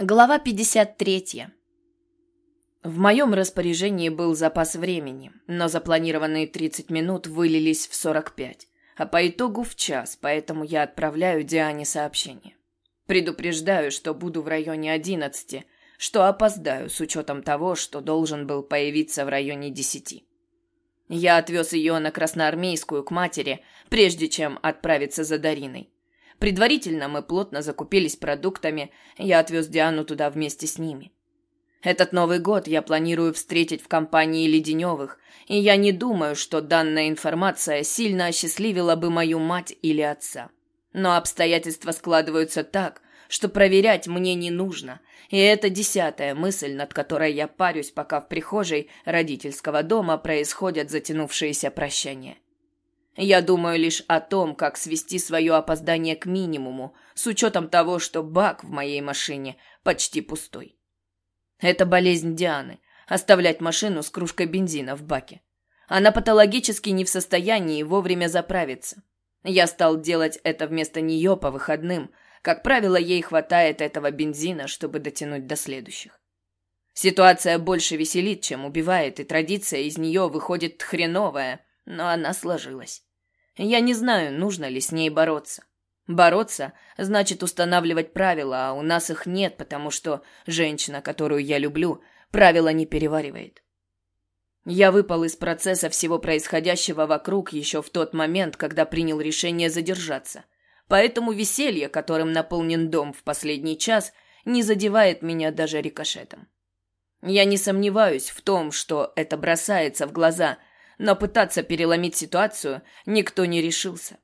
Глава 53. В моем распоряжении был запас времени, но запланированные 30 минут вылились в 45, а по итогу в час, поэтому я отправляю Диане сообщение. Предупреждаю, что буду в районе 11, что опоздаю с учетом того, что должен был появиться в районе 10. Я отвез ее на Красноармейскую к матери, прежде чем отправиться за Дариной. Предварительно мы плотно закупились продуктами, я отвез Диану туда вместе с ними. Этот Новый год я планирую встретить в компании Леденевых, и я не думаю, что данная информация сильно осчастливила бы мою мать или отца. Но обстоятельства складываются так, что проверять мне не нужно, и это десятая мысль, над которой я парюсь, пока в прихожей родительского дома происходят затянувшиеся прощания. Я думаю лишь о том, как свести свое опоздание к минимуму, с учетом того, что бак в моей машине почти пустой. Это болезнь Дианы – оставлять машину с кружкой бензина в баке. Она патологически не в состоянии вовремя заправиться. Я стал делать это вместо нее по выходным. Как правило, ей хватает этого бензина, чтобы дотянуть до следующих. Ситуация больше веселит, чем убивает, и традиция из нее выходит хреновая, но она сложилась. Я не знаю, нужно ли с ней бороться. Бороться значит устанавливать правила, а у нас их нет, потому что женщина, которую я люблю, правила не переваривает. Я выпал из процесса всего происходящего вокруг еще в тот момент, когда принял решение задержаться. Поэтому веселье, которым наполнен дом в последний час, не задевает меня даже рикошетом. Я не сомневаюсь в том, что это бросается в глаза – но пытаться переломить ситуацию никто не решился.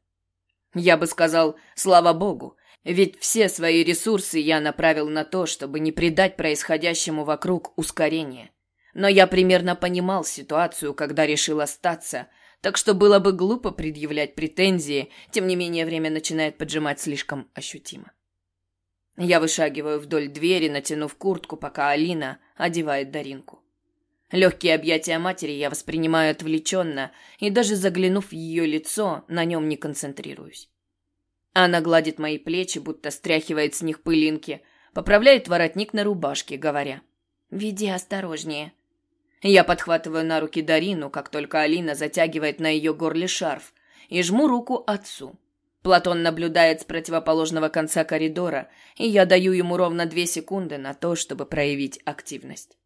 Я бы сказал, слава богу, ведь все свои ресурсы я направил на то, чтобы не придать происходящему вокруг ускорение. Но я примерно понимал ситуацию, когда решил остаться, так что было бы глупо предъявлять претензии, тем не менее время начинает поджимать слишком ощутимо. Я вышагиваю вдоль двери, натянув куртку, пока Алина одевает Даринку. Легкие объятия матери я воспринимаю отвлеченно, и даже заглянув в ее лицо, на нем не концентрируюсь. Она гладит мои плечи, будто стряхивает с них пылинки, поправляет воротник на рубашке, говоря «Веди осторожнее». Я подхватываю на руки Дарину, как только Алина затягивает на ее горле шарф, и жму руку отцу. Платон наблюдает с противоположного конца коридора, и я даю ему ровно две секунды на то, чтобы проявить активность.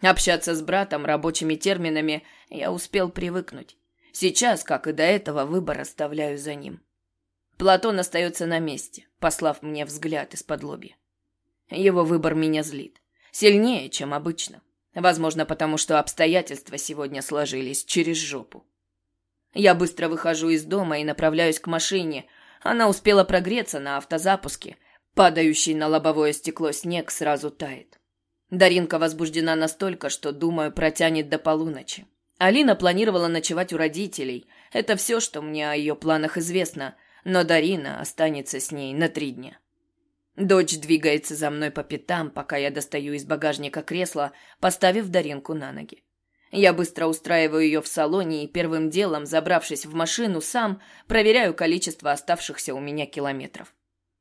Общаться с братом рабочими терминами я успел привыкнуть. Сейчас, как и до этого, выбор оставляю за ним. Платон остается на месте, послав мне взгляд из-под лобья. Его выбор меня злит. Сильнее, чем обычно. Возможно, потому что обстоятельства сегодня сложились через жопу. Я быстро выхожу из дома и направляюсь к машине. Она успела прогреться на автозапуске. Падающий на лобовое стекло снег сразу тает. Даринка возбуждена настолько, что, думаю, протянет до полуночи. Алина планировала ночевать у родителей. Это все, что мне о ее планах известно. Но Дарина останется с ней на три дня. Дочь двигается за мной по пятам, пока я достаю из багажника кресло, поставив Даринку на ноги. Я быстро устраиваю ее в салоне и первым делом, забравшись в машину, сам проверяю количество оставшихся у меня километров.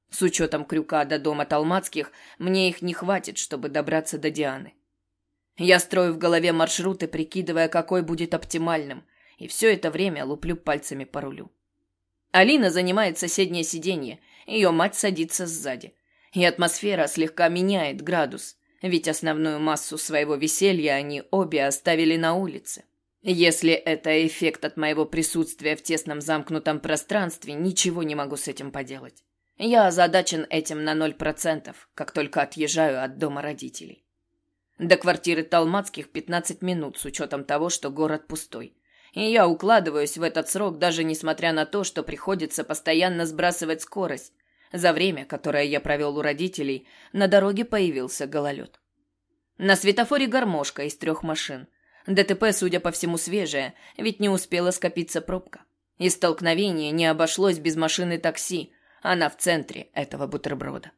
С учетом крюка до дома Талмацких, мне их не хватит, чтобы добраться до Дианы. Я строю в голове маршруты, прикидывая, какой будет оптимальным, и все это время луплю пальцами по рулю. Алина занимает соседнее сиденье, ее мать садится сзади. И атмосфера слегка меняет градус, ведь основную массу своего веселья они обе оставили на улице. Если это эффект от моего присутствия в тесном замкнутом пространстве, ничего не могу с этим поделать. Я озадачен этим на ноль процентов, как только отъезжаю от дома родителей. До квартиры Талмацких 15 минут с учетом того, что город пустой. И я укладываюсь в этот срок, даже несмотря на то, что приходится постоянно сбрасывать скорость. За время, которое я провел у родителей, на дороге появился гололед. На светофоре гармошка из трех машин. ДТП, судя по всему, свежее, ведь не успела скопиться пробка. И столкновение не обошлось без машины такси, она в центре этого бутерброда.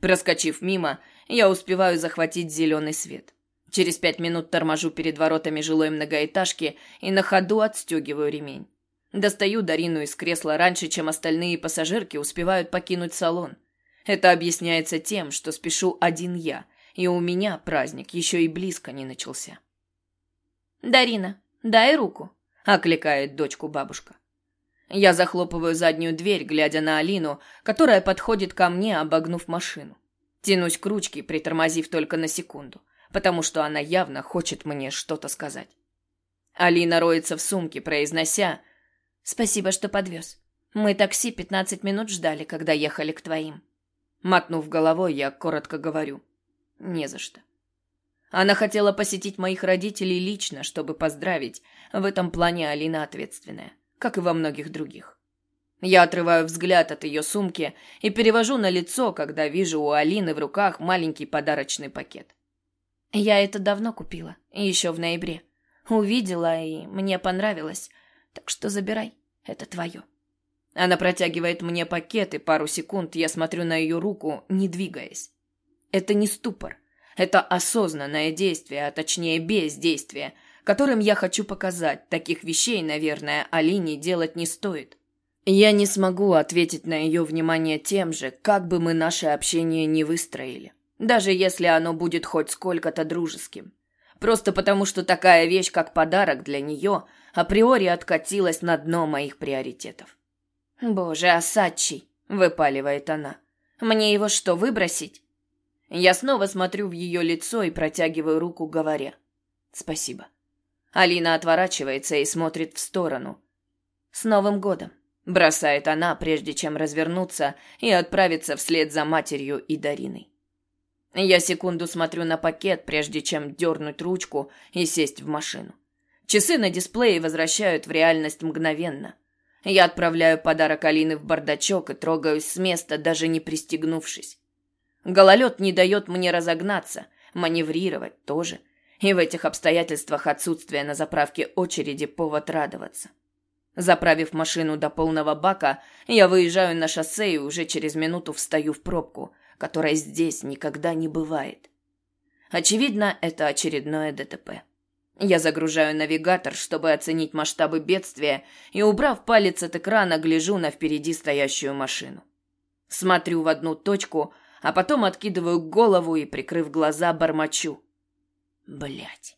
Проскочив мимо, я успеваю захватить зеленый свет. Через пять минут торможу перед воротами жилой многоэтажки и на ходу отстегиваю ремень. Достаю Дарину из кресла раньше, чем остальные пассажирки успевают покинуть салон. Это объясняется тем, что спешу один я, и у меня праздник еще и близко не начался. «Дарина, дай руку», — окликает дочку бабушка. Я захлопываю заднюю дверь, глядя на Алину, которая подходит ко мне, обогнув машину. Тянусь к ручке, притормозив только на секунду, потому что она явно хочет мне что-то сказать. Алина роется в сумке, произнося «Спасибо, что подвез. Мы такси пятнадцать минут ждали, когда ехали к твоим». Мотнув головой, я коротко говорю «Не за что». Она хотела посетить моих родителей лично, чтобы поздравить. В этом плане Алина ответственная, как и во многих других. Я отрываю взгляд от ее сумки и перевожу на лицо, когда вижу у Алины в руках маленький подарочный пакет. Я это давно купила, еще в ноябре. Увидела, и мне понравилось. Так что забирай, это твое. Она протягивает мне пакет, и пару секунд я смотрю на ее руку, не двигаясь. Это не ступор. Это осознанное действие, а точнее бездействие, которым я хочу показать. Таких вещей, наверное, Алине делать не стоит. Я не смогу ответить на ее внимание тем же, как бы мы наше общение не выстроили. Даже если оно будет хоть сколько-то дружеским. Просто потому, что такая вещь, как подарок для нее, априори откатилась на дно моих приоритетов. «Боже, Асачи!» — выпаливает она. «Мне его что, выбросить?» Я снова смотрю в ее лицо и протягиваю руку, говоря «Спасибо». Алина отворачивается и смотрит в сторону. «С Новым годом!» — бросает она, прежде чем развернуться и отправиться вслед за матерью и Дариной. Я секунду смотрю на пакет, прежде чем дернуть ручку и сесть в машину. Часы на дисплее возвращают в реальность мгновенно — я отправляю подарок Алины в бардачок и трогаюсь с места, даже не пристегнувшись. Гололед не дает мне разогнаться, маневрировать тоже. И в этих обстоятельствах отсутствие на заправке очереди повод радоваться. Заправив машину до полного бака, я выезжаю на шоссе и уже через минуту встаю в пробку, которая здесь никогда не бывает. Очевидно, это очередное ДТП. Я загружаю навигатор, чтобы оценить масштабы бедствия, и, убрав палец от экрана, гляжу на впереди стоящую машину. Смотрю в одну точку, а потом откидываю голову и, прикрыв глаза, бормочу. Блять.